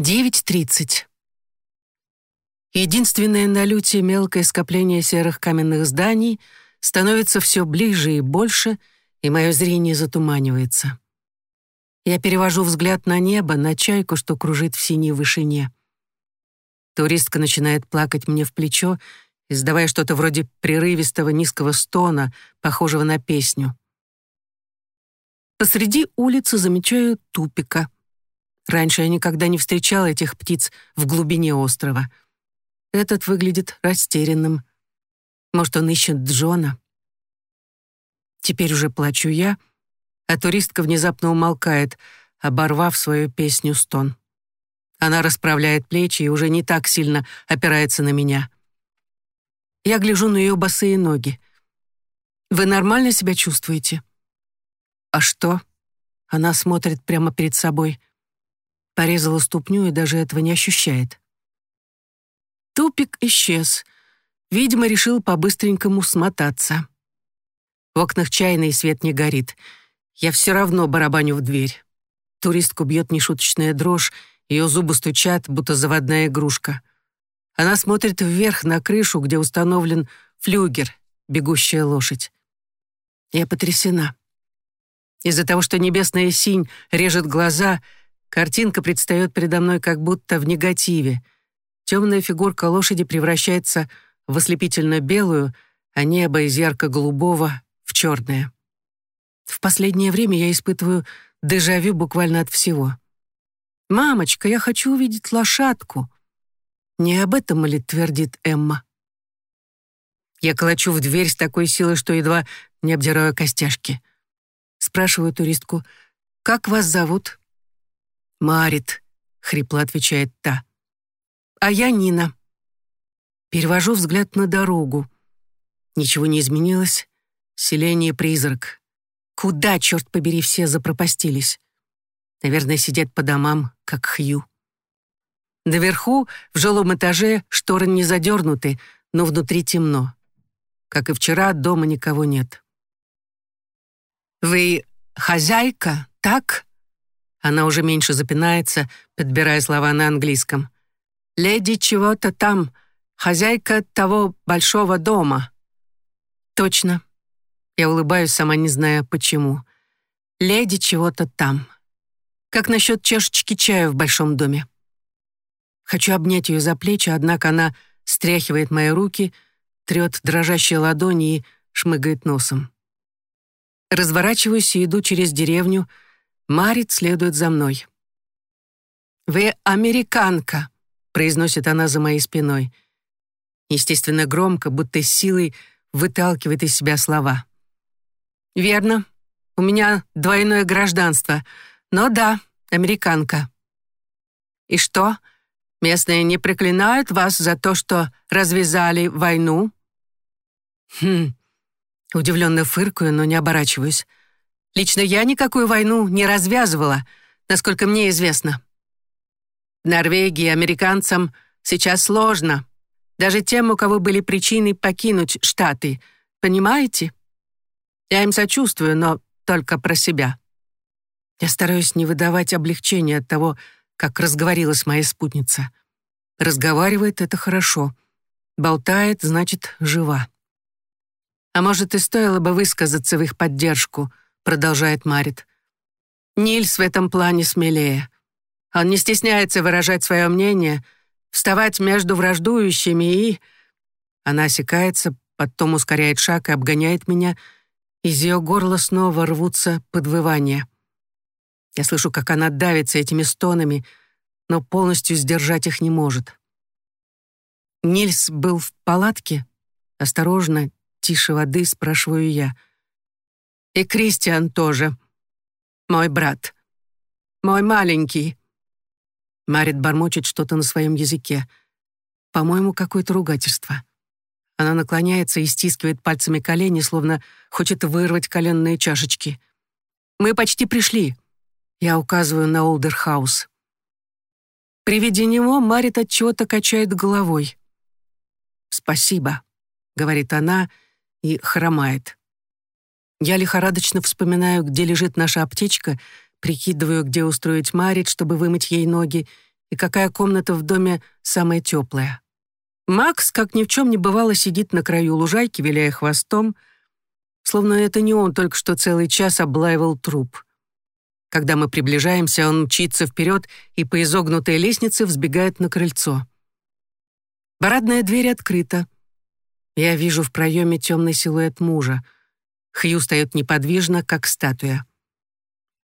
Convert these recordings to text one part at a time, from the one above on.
9.30. Единственное на люте мелкое скопление серых каменных зданий становится все ближе и больше, и мое зрение затуманивается. Я перевожу взгляд на небо, на чайку, что кружит в синей вышине. Туристка начинает плакать мне в плечо, издавая что-то вроде прерывистого низкого стона, похожего на песню. Посреди улицы замечаю тупика — Раньше я никогда не встречала этих птиц в глубине острова. Этот выглядит растерянным. Может, он ищет Джона? Теперь уже плачу я, а туристка внезапно умолкает, оборвав свою песню стон. Она расправляет плечи и уже не так сильно опирается на меня. Я гляжу на ее босые ноги. «Вы нормально себя чувствуете?» «А что?» Она смотрит прямо перед собой. Порезала ступню и даже этого не ощущает. Тупик исчез. Видимо, решил по-быстренькому смотаться. В окнах чайный свет не горит. Я все равно барабаню в дверь. Туристку бьет нешуточная дрожь, ее зубы стучат, будто заводная игрушка. Она смотрит вверх на крышу, где установлен флюгер, бегущая лошадь. Я потрясена. Из-за того, что небесная синь режет глаза — Картинка предстает передо мной как будто в негативе. Темная фигурка лошади превращается в ослепительно белую, а небо из ярко-голубого в черное. В последнее время я испытываю дежавю буквально от всего. «Мамочка, я хочу увидеть лошадку». Не об этом ли твердит Эмма? Я колочу в дверь с такой силой, что едва не обдираю костяшки. Спрашиваю туристку, «Как вас зовут?» «Марит», — хрипло отвечает та. «А я Нина». Перевожу взгляд на дорогу. Ничего не изменилось. Селение призрак. Куда, черт побери, все запропастились? Наверное, сидят по домам, как Хью. Наверху, в жилом этаже, шторы не задернуты, но внутри темно. Как и вчера, дома никого нет. «Вы хозяйка, так?» Она уже меньше запинается, подбирая слова на английском. «Леди чего-то там, хозяйка того большого дома». «Точно». Я улыбаюсь, сама не зная, почему. «Леди чего-то там». Как насчет чашечки чая в большом доме? Хочу обнять ее за плечи, однако она стряхивает мои руки, трет дрожащие ладони и шмыгает носом. Разворачиваюсь и иду через деревню, Марит следует за мной. «Вы американка», — произносит она за моей спиной. Естественно, громко, будто силой выталкивает из себя слова. «Верно. У меня двойное гражданство. Но да, американка». «И что, местные не проклинают вас за то, что развязали войну?» «Хм...» Удивленно фыркаю, но не оборачиваюсь. Лично я никакую войну не развязывала, насколько мне известно. Норвегии американцам сейчас сложно. Даже тем, у кого были причины покинуть Штаты. Понимаете? Я им сочувствую, но только про себя. Я стараюсь не выдавать облегчения от того, как разговорилась моя спутница. Разговаривает — это хорошо. Болтает — значит, жива. А может, и стоило бы высказаться в их поддержку — продолжает Марит. Нильс в этом плане смелее. Он не стесняется выражать свое мнение, вставать между враждующими и... Она осекается, потом ускоряет шаг и обгоняет меня. Из ее горла снова рвутся подвывания. Я слышу, как она давится этими стонами, но полностью сдержать их не может. Нильс был в палатке? Осторожно, тише воды, спрашиваю я — и Кристиан тоже. Мой брат. Мой маленький. Марит бормочет что-то на своем языке. По-моему, какое-то ругательство. Она наклоняется и стискивает пальцами колени, словно хочет вырвать коленные чашечки. «Мы почти пришли», — я указываю на Олдерхаус. При виде него Марит от чего-то качает головой. «Спасибо», — говорит она и хромает. Я лихорадочно вспоминаю, где лежит наша аптечка, прикидываю, где устроить Марит, чтобы вымыть ей ноги, и какая комната в доме самая теплая. Макс, как ни в чем не бывало, сидит на краю лужайки, виляя хвостом, словно это не он только что целый час облаивал труп. Когда мы приближаемся, он мчится вперед и по изогнутой лестнице взбегает на крыльцо. Парадная дверь открыта. Я вижу в проеме темный силуэт мужа. Хью стоит неподвижно, как статуя.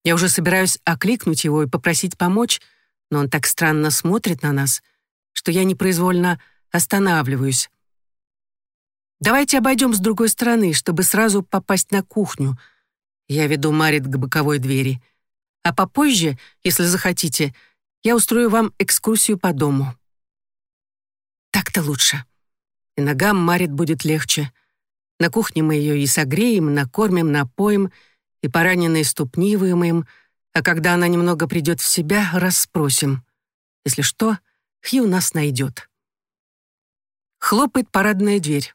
Я уже собираюсь окликнуть его и попросить помочь, но он так странно смотрит на нас, что я непроизвольно останавливаюсь. «Давайте обойдем с другой стороны, чтобы сразу попасть на кухню». Я веду Марит к боковой двери. А попозже, если захотите, я устрою вам экскурсию по дому. Так-то лучше. И ногам Марит будет легче. На кухне мы ее и согреем, накормим, напоим, и пораненные ступни вымоем, а когда она немного придет в себя, расспросим. Если что, Хью нас найдет. Хлопает парадная дверь.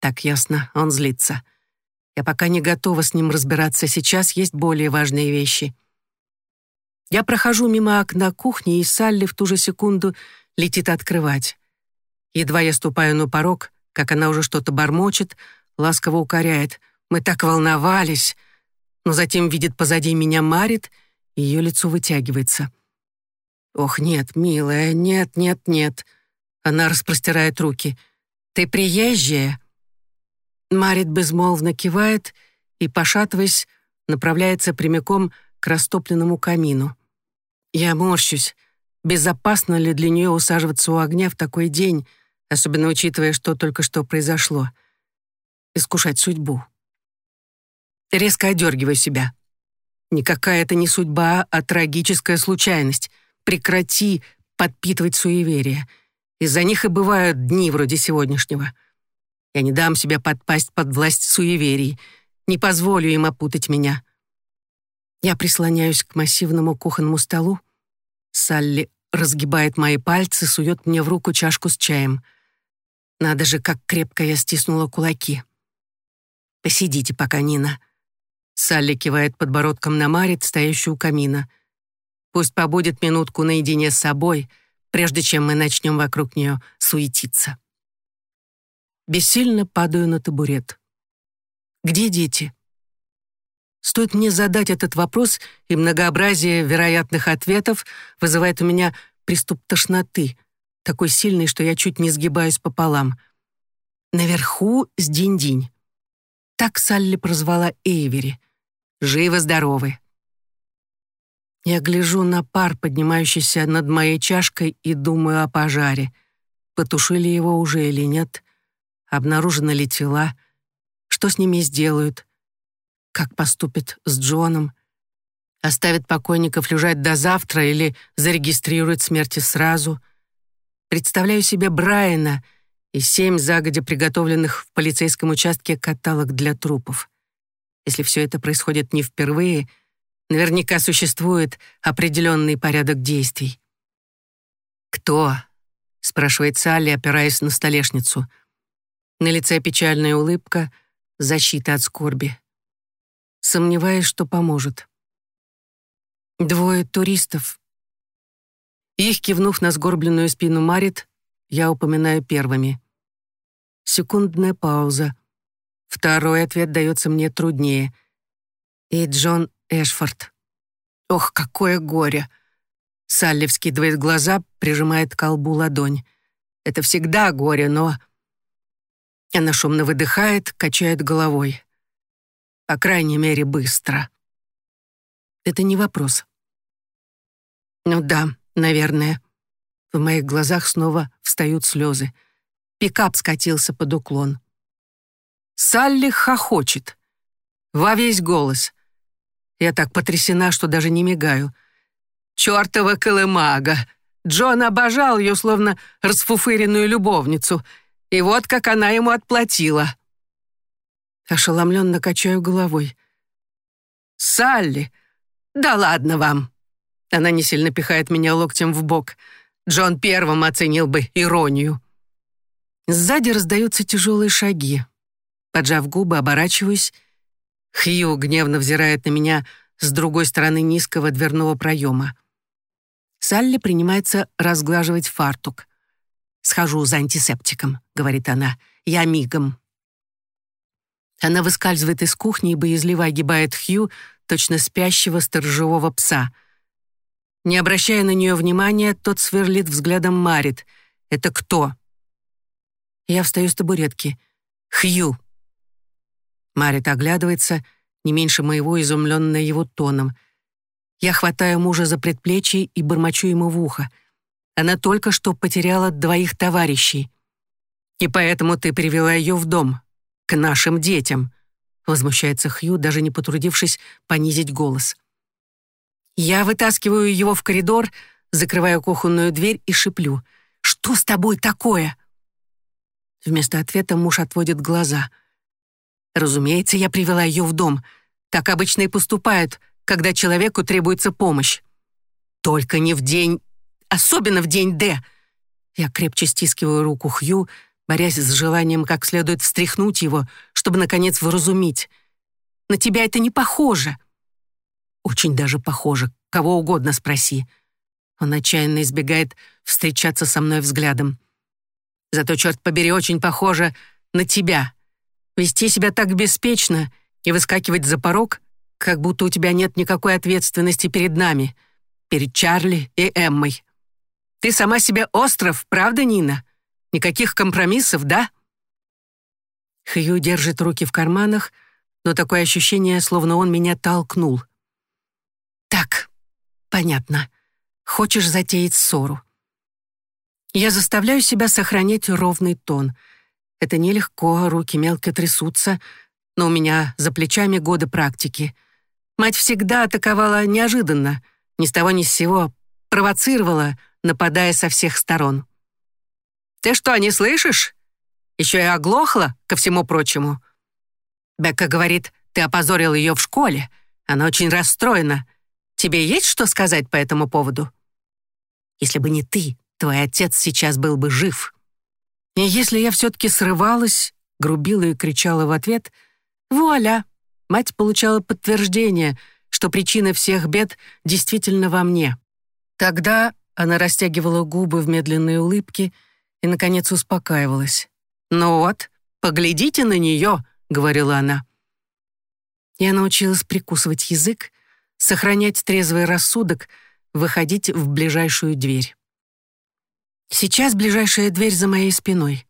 Так ясно, он злится. Я пока не готова с ним разбираться, сейчас есть более важные вещи. Я прохожу мимо окна кухни, и Салли в ту же секунду летит открывать. Едва я ступаю на порог, как она уже что-то бормочет, ласково укоряет. «Мы так волновались!» Но затем видит позади меня Марит, и ее лицо вытягивается. «Ох, нет, милая, нет, нет, нет!» Она распростирает руки. «Ты приезжая?» Марит безмолвно кивает и, пошатываясь, направляется прямиком к растопленному камину. Я морщусь. Безопасно ли для нее усаживаться у огня в такой день, особенно учитывая, что только что произошло? Искушать судьбу. Резко одергиваю себя. Никакая это не судьба, а трагическая случайность. Прекрати подпитывать суеверия. Из-за них и бывают дни вроде сегодняшнего. Я не дам себя подпасть под власть суеверий, не позволю им опутать меня. Я прислоняюсь к массивному кухонному столу. Салли разгибает мои пальцы, сует мне в руку чашку с чаем. Надо же, как крепко я стиснула кулаки. «Посидите пока, Нина». Салли кивает подбородком на Марит, стоящую у камина. «Пусть побудет минутку наедине с собой, прежде чем мы начнем вокруг нее суетиться». Бессильно падаю на табурет. «Где дети?» Стоит мне задать этот вопрос, и многообразие вероятных ответов вызывает у меня приступ тошноты, такой сильный, что я чуть не сгибаюсь пополам. Наверху с динь-динь. Так Салли прозвала Эйвери. Живы-здоровы. Я гляжу на пар, поднимающийся над моей чашкой, и думаю о пожаре. Потушили его уже или нет? Обнаружены ли тела? Что с ними сделают? Как поступит с Джоном? Оставит покойников лежать до завтра или зарегистрирует смерти сразу? Представляю себе Брайана и семь загодя приготовленных в полицейском участке каталог для трупов. Если все это происходит не впервые, наверняка существует определенный порядок действий. «Кто?» — спрашивает Салли, опираясь на столешницу. На лице печальная улыбка, защита от скорби сомневаясь, что поможет. Двое туристов. Их, кивнув на сгорбленную спину Марит, я упоминаю первыми. Секундная пауза. Второй ответ дается мне труднее. И Джон Эшфорд. Ох, какое горе! Салли вскидывает глаза, прижимает к колбу ладонь. Это всегда горе, но... Она шумно выдыхает, качает головой. По крайней мере, быстро. Это не вопрос. Ну да, наверное. В моих глазах снова встают слезы. Пикап скатился под уклон. Салли хохочет. Во весь голос. Я так потрясена, что даже не мигаю. Чёртова колымага! Джон обожал ее, словно расфуфыренную любовницу. И вот как она ему отплатила. Ошеломленно качаю головой. «Салли! Да ладно вам!» Она не сильно пихает меня локтем в бок. Джон первым оценил бы иронию. Сзади раздаются тяжелые шаги. Поджав губы, оборачиваюсь. Хью гневно взирает на меня с другой стороны низкого дверного проема. Салли принимается разглаживать фартук. «Схожу за антисептиком», — говорит она. «Я мигом». Она выскальзывает из кухни и боязливо огибает Хью, точно спящего сторожевого пса. Не обращая на нее внимания, тот сверлит взглядом Марит. «Это кто?» Я встаю с табуретки. «Хью!» Марит оглядывается, не меньше моего, изумленная его тоном. Я хватаю мужа за предплечье и бормочу ему в ухо. Она только что потеряла двоих товарищей. И поэтому ты привела ее в дом, к нашим детям», возмущается Хью, даже не потрудившись понизить голос. Я вытаскиваю его в коридор, закрываю кухонную дверь и шиплю. «Что с тобой такое?» Вместо ответа муж отводит глаза. Разумеется, я привела ее в дом. Так обычно и поступают, когда человеку требуется помощь. Только не в день... Особенно в день Д. Я крепче стискиваю руку Хью, борясь с желанием как следует встряхнуть его, чтобы, наконец, выразумить. «На тебя это не похоже». «Очень даже похоже. Кого угодно спроси». Он отчаянно избегает встречаться со мной взглядом. «Зато, черт побери, очень похоже на тебя. Вести себя так беспечно и выскакивать за порог, как будто у тебя нет никакой ответственности перед нами, перед Чарли и Эммой. Ты сама себе остров, правда, Нина?» Никаких компромиссов, да?» Хью держит руки в карманах, но такое ощущение, словно он меня толкнул. «Так, понятно. Хочешь затеять ссору?» Я заставляю себя сохранять ровный тон. Это нелегко, руки мелко трясутся, но у меня за плечами годы практики. Мать всегда атаковала неожиданно, ни с того ни с сего, провоцировала, нападая со всех сторон. Ты что, не слышишь? Еще и оглохла, ко всему прочему. Бекка говорит, ты опозорил ее в школе. Она очень расстроена. Тебе есть что сказать по этому поводу? Если бы не ты, твой отец сейчас был бы жив. И если я все-таки срывалась, грубила и кричала в ответ, вуаля, мать получала подтверждение, что причина всех бед действительно во мне. Тогда она растягивала губы в медленной улыбке — и, наконец, успокаивалась. «Ну вот, поглядите на нее», — говорила она. Я научилась прикусывать язык, сохранять трезвый рассудок, выходить в ближайшую дверь. Сейчас ближайшая дверь за моей спиной.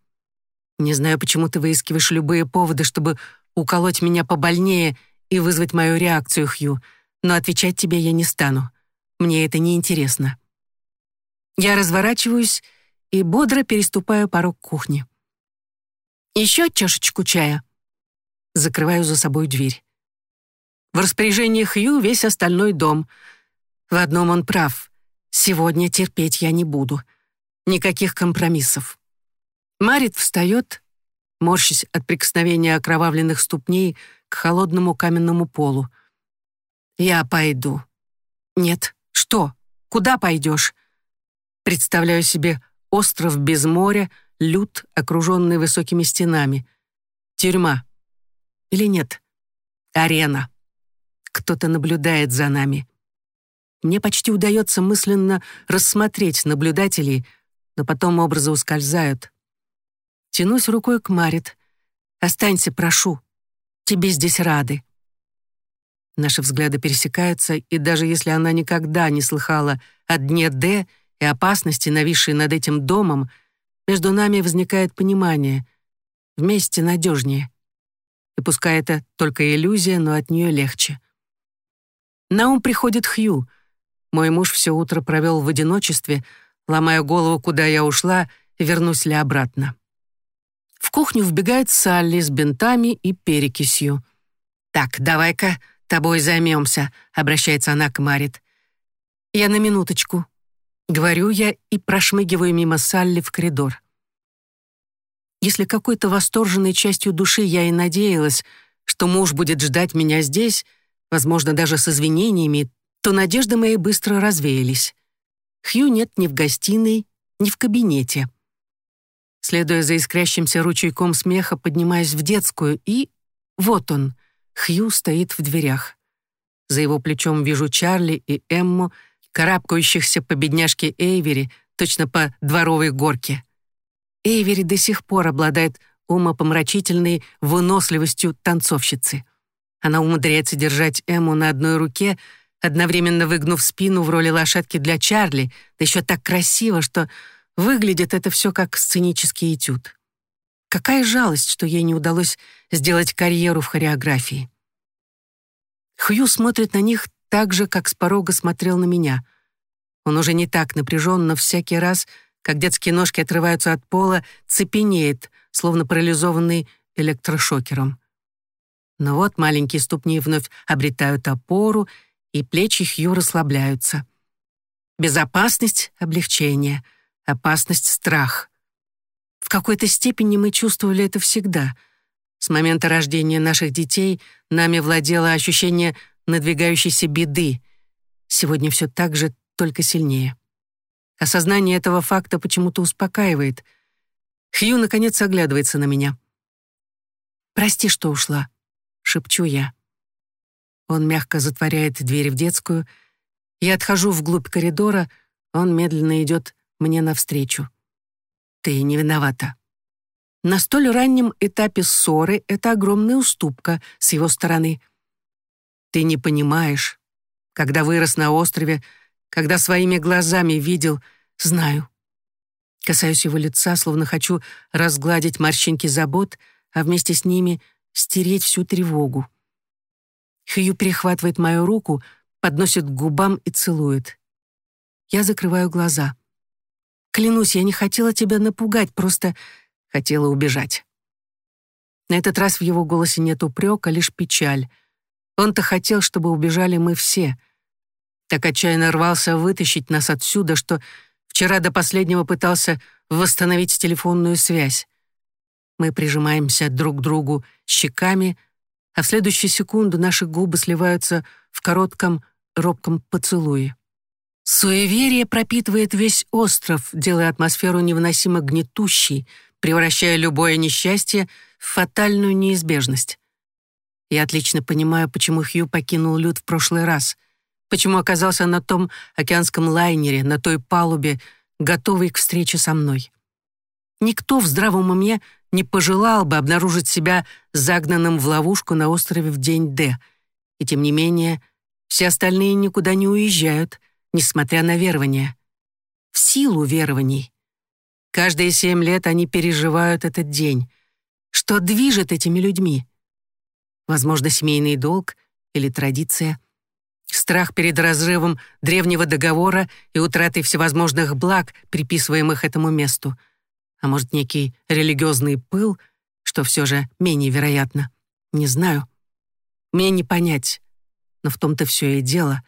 Не знаю, почему ты выискиваешь любые поводы, чтобы уколоть меня побольнее и вызвать мою реакцию, Хью, но отвечать тебе я не стану. Мне это не интересно. Я разворачиваюсь и бодро переступаю порог кухни. «Еще чашечку чая?» Закрываю за собой дверь. В распоряжении Хью весь остальной дом. В одном он прав. Сегодня терпеть я не буду. Никаких компромиссов. Марит встает, морщась от прикосновения окровавленных ступней к холодному каменному полу. «Я пойду». «Нет. Что? Куда пойдешь?» Представляю себе Остров без моря, лют, окруженный высокими стенами. Тюрьма. Или нет? Арена. Кто-то наблюдает за нами. Мне почти удается мысленно рассмотреть наблюдателей, но потом образы ускользают. Тянусь рукой к Марит. «Останься, прошу. Тебе здесь рады». Наши взгляды пересекаются, и даже если она никогда не слыхала о дне Д и опасности, нависшей над этим домом, между нами возникает понимание. Вместе надежнее. И пускай это только иллюзия, но от нее легче. На ум приходит Хью. Мой муж все утро провел в одиночестве, ломая голову, куда я ушла, вернусь ли обратно. В кухню вбегает Салли с бинтами и перекисью. «Так, давай-ка тобой займемся», — обращается она к Марит. «Я на минуточку», Говорю я и прошмыгиваю мимо Салли в коридор. Если какой-то восторженной частью души я и надеялась, что муж будет ждать меня здесь, возможно, даже с извинениями, то надежды мои быстро развеялись. Хью нет ни в гостиной, ни в кабинете. Следуя за искрящимся ручейком смеха, поднимаюсь в детскую, и... Вот он, Хью стоит в дверях. За его плечом вижу Чарли и Эмму, карабкающихся по бедняжке Эйвери, точно по дворовой горке. Эйвери до сих пор обладает умопомрачительной выносливостью танцовщицы. Она умудряется держать Эму на одной руке, одновременно выгнув спину в роли лошадки для Чарли, да еще так красиво, что выглядит это все как сценический этюд. Какая жалость, что ей не удалось сделать карьеру в хореографии. Хью смотрит на них так же, как с порога смотрел на меня. Он уже не так напряжен, но всякий раз, как детские ножки отрываются от пола, цепенеет, словно парализованный электрошокером. Но вот маленькие ступни вновь обретают опору, и плечи Хью расслабляются. Безопасность — облегчение, опасность — страх. В какой-то степени мы чувствовали это всегда. С момента рождения наших детей нами владело ощущение надвигающейся беды. Сегодня все так же, только сильнее. Осознание этого факта почему-то успокаивает. Хью, наконец, оглядывается на меня. «Прости, что ушла», — шепчу я. Он мягко затворяет дверь в детскую. Я отхожу вглубь коридора, он медленно идет мне навстречу. «Ты не виновата». На столь раннем этапе ссоры это огромная уступка с его стороны. Ты не понимаешь. Когда вырос на острове, когда своими глазами видел, знаю. Касаюсь его лица, словно хочу разгладить морщинки забот, а вместе с ними стереть всю тревогу. Хью перехватывает мою руку, подносит к губам и целует. Я закрываю глаза. Клянусь, я не хотела тебя напугать, просто хотела убежать. На этот раз в его голосе нет упрека, лишь печаль. Он-то хотел, чтобы убежали мы все. Так отчаянно рвался вытащить нас отсюда, что вчера до последнего пытался восстановить телефонную связь. Мы прижимаемся друг к другу щеками, а в следующую секунду наши губы сливаются в коротком робком поцелуе. Суеверие пропитывает весь остров, делая атмосферу невыносимо гнетущей, превращая любое несчастье в фатальную неизбежность. Я отлично понимаю, почему Хью покинул Люд в прошлый раз, почему оказался на том океанском лайнере, на той палубе, готовый к встрече со мной. Никто в здравом уме не пожелал бы обнаружить себя загнанным в ловушку на острове в день Д. И тем не менее, все остальные никуда не уезжают, несмотря на верование. В силу верований. Каждые семь лет они переживают этот день. Что движет этими людьми? Возможно, семейный долг или традиция. Страх перед разрывом древнего договора и утратой всевозможных благ, приписываемых этому месту — а может, некий религиозный пыл, что все же менее вероятно. Не знаю. Мне не понять. Но в том-то все и дело.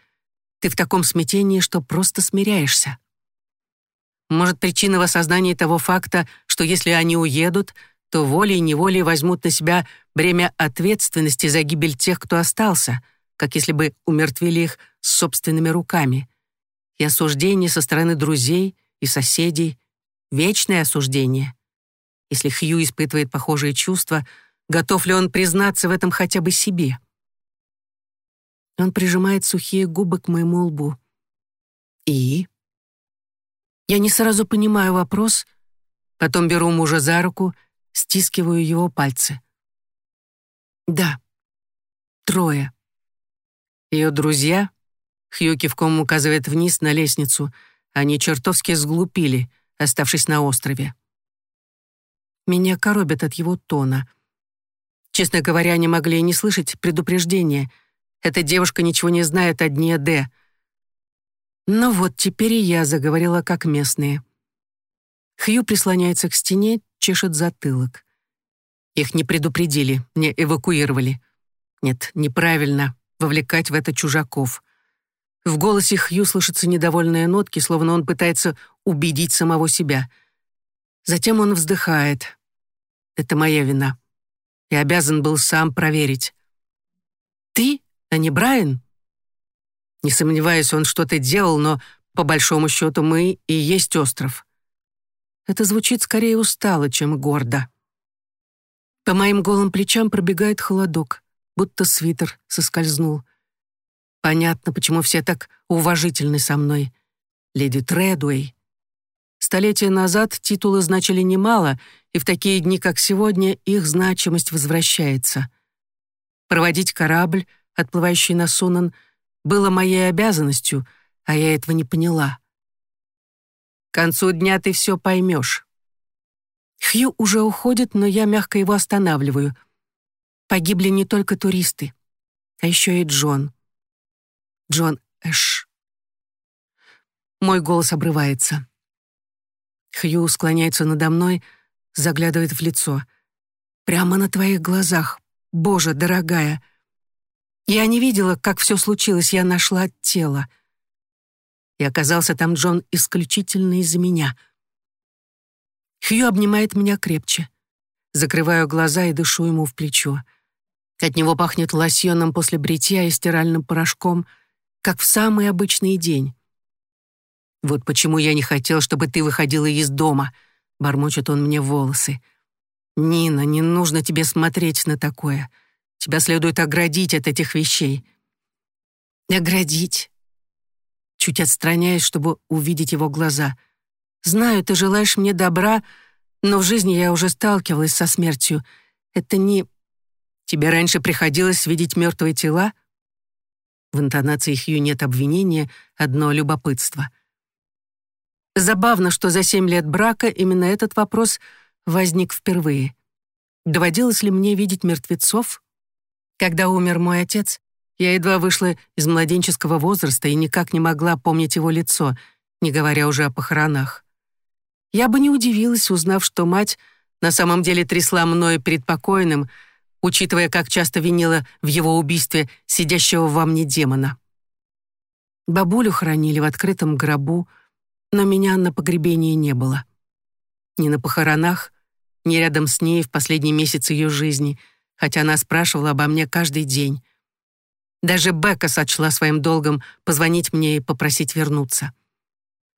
Ты в таком смятении, что просто смиряешься. Может, причина в осознании того факта, что если они уедут, то волей-неволей возьмут на себя бремя ответственности за гибель тех, кто остался, как если бы умертвили их собственными руками. И осуждение со стороны друзей и соседей, вечное осуждение. Если Хью испытывает похожие чувства, готов ли он признаться в этом хотя бы себе? Он прижимает сухие губы к моему лбу. И? Я не сразу понимаю вопрос, потом беру мужа за руку, стискиваю его пальцы. Да, трое. Ее друзья, Хью кивком указывает вниз на лестницу, они чертовски сглупили — оставшись на острове. Меня коробят от его тона. Честно говоря, они могли не слышать предупреждения. Эта девушка ничего не знает о дне Д. Но вот теперь и я заговорила как местные. Хью прислоняется к стене, чешет затылок. Их не предупредили, не эвакуировали. Нет, неправильно вовлекать в это чужаков. В голосе Хью слышатся недовольные нотки, словно он пытается убедить самого себя. Затем он вздыхает. «Это моя вина. Я обязан был сам проверить». «Ты, а не Брайан?» Не сомневаюсь, он что-то делал, но, по большому счету, мы и есть остров. Это звучит скорее устало, чем гордо. По моим голым плечам пробегает холодок, будто свитер соскользнул. Понятно, почему все так уважительны со мной. Леди Тредуэй. Столетия назад титулы значили немало, и в такие дни, как сегодня, их значимость возвращается. Проводить корабль, отплывающий на Сунан, было моей обязанностью, а я этого не поняла. К концу дня ты все поймешь. Хью уже уходит, но я мягко его останавливаю. Погибли не только туристы, а еще и Джон. Джон Эш. Мой голос обрывается. Хью склоняется надо мной, заглядывает в лицо. «Прямо на твоих глазах. Боже, дорогая!» Я не видела, как все случилось, я нашла тело. И оказался там Джон исключительно из-за меня. Хью обнимает меня крепче. Закрываю глаза и дышу ему в плечо. От него пахнет лосьоном после бритья и стиральным порошком, как в самый обычный день. «Вот почему я не хотел, чтобы ты выходила из дома», — бормочет он мне в волосы. «Нина, не нужно тебе смотреть на такое. Тебя следует оградить от этих вещей». «Оградить?» Чуть отстраняюсь, чтобы увидеть его глаза. «Знаю, ты желаешь мне добра, но в жизни я уже сталкивалась со смертью. Это не...» «Тебе раньше приходилось видеть мертвые тела?» В интонации Хью нет обвинения, одно любопытство — Забавно, что за семь лет брака именно этот вопрос возник впервые. Доводилось ли мне видеть мертвецов? Когда умер мой отец, я едва вышла из младенческого возраста и никак не могла помнить его лицо, не говоря уже о похоронах. Я бы не удивилась, узнав, что мать на самом деле трясла мною перед покойным, учитывая, как часто винила в его убийстве сидящего во мне демона. Бабулю хоронили в открытом гробу, но меня на погребении не было. Ни на похоронах, ни рядом с ней в последний месяц ее жизни, хотя она спрашивала обо мне каждый день. Даже Бекка сочла своим долгом позвонить мне и попросить вернуться.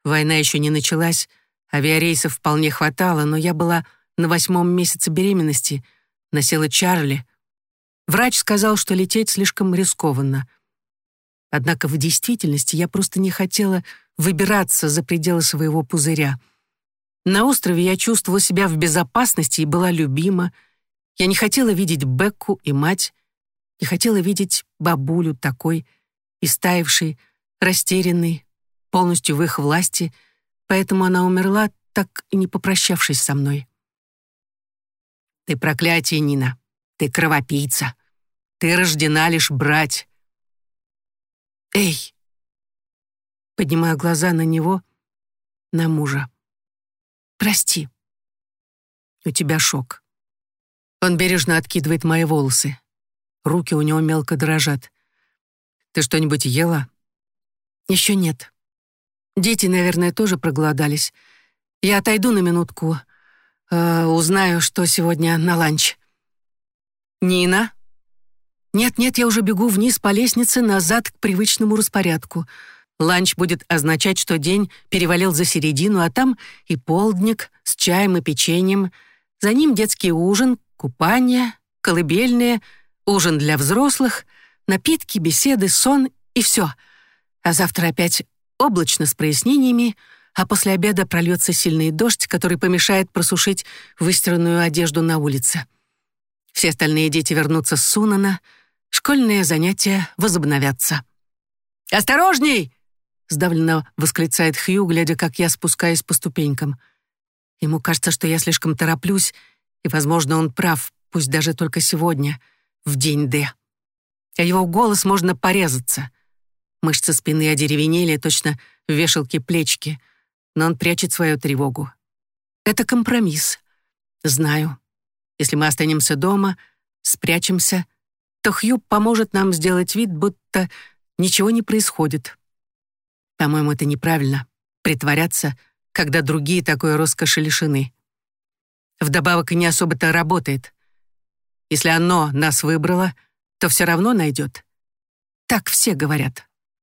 Война еще не началась, авиарейсов вполне хватало, но я была на восьмом месяце беременности, носила Чарли. Врач сказал, что лететь слишком рискованно. Однако в действительности я просто не хотела выбираться за пределы своего пузыря. На острове я чувствовала себя в безопасности и была любима. Я не хотела видеть Бекку и мать, не хотела видеть бабулю такой, истаившей, растерянной, полностью в их власти, поэтому она умерла, так и не попрощавшись со мной. «Ты проклятие, Нина, ты кровопийца, ты рождена лишь брать». «Эй, поднимая глаза на него, на мужа. «Прости. У тебя шок». Он бережно откидывает мои волосы. Руки у него мелко дрожат. «Ты что-нибудь ела?» «Еще нет. Дети, наверное, тоже проголодались. Я отойду на минутку. Э, узнаю, что сегодня на ланч». «Нина?» «Нет-нет, я уже бегу вниз по лестнице назад к привычному распорядку. Ланч будет означать, что день перевалил за середину, а там и полдник с чаем и печеньем. За ним детский ужин, купание, колыбельные, ужин для взрослых, напитки, беседы, сон и все. А завтра опять облачно с прояснениями, а после обеда прольется сильный дождь, который помешает просушить выстиранную одежду на улице. Все остальные дети вернутся с Сунана, школьные занятия возобновятся. «Осторожней!» сдавленно восклицает Хью, глядя, как я спускаюсь по ступенькам. Ему кажется, что я слишком тороплюсь, и, возможно, он прав, пусть даже только сегодня, в день Д. А его голос можно порезаться. Мышцы спины одеревенели, точно в вешалке плечки, но он прячет свою тревогу. Это компромисс. Знаю. Если мы останемся дома, спрячемся, то Хью поможет нам сделать вид, будто ничего не происходит. По-моему, это неправильно — притворяться, когда другие такой роскоши лишены. Вдобавок и не особо-то работает. Если оно нас выбрало, то все равно найдет. Так все говорят.